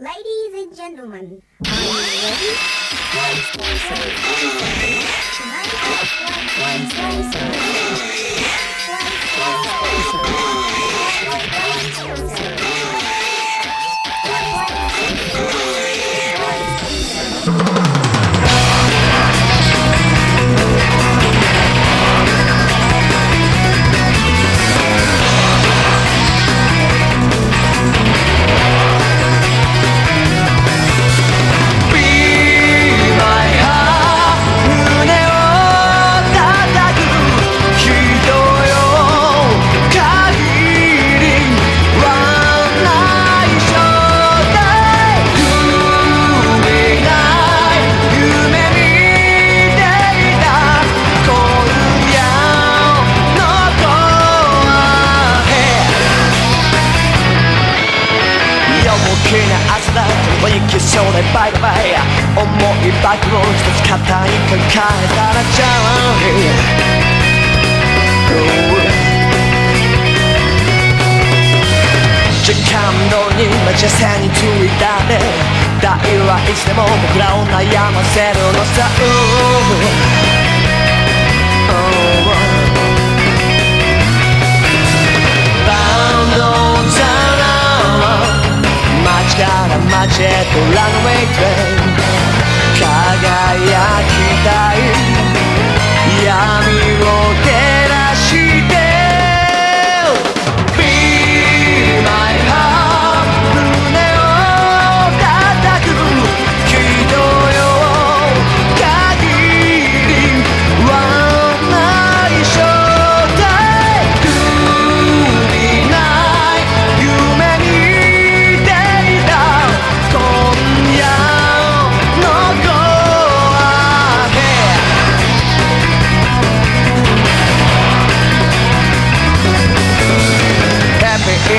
Ladies and gentlemen, are you ready? Wednesday, Wednesday, tonight at Wednesday,少年バイバイ重いバッグを一つ肩に抱えたらチャーリー時間通りに待ち線についたね大はいつでも僕らを悩ませるのさ、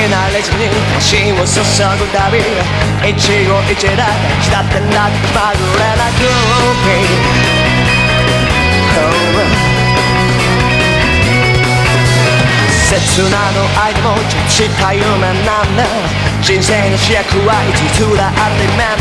なレジに心を注ぐたび一期一会だしたってなくまぐれなグルーピー切なの間もちした夢なんだ人生の主役はいつだって面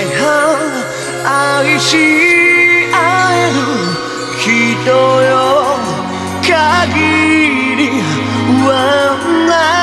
My 愛し合える人よ。限りはない。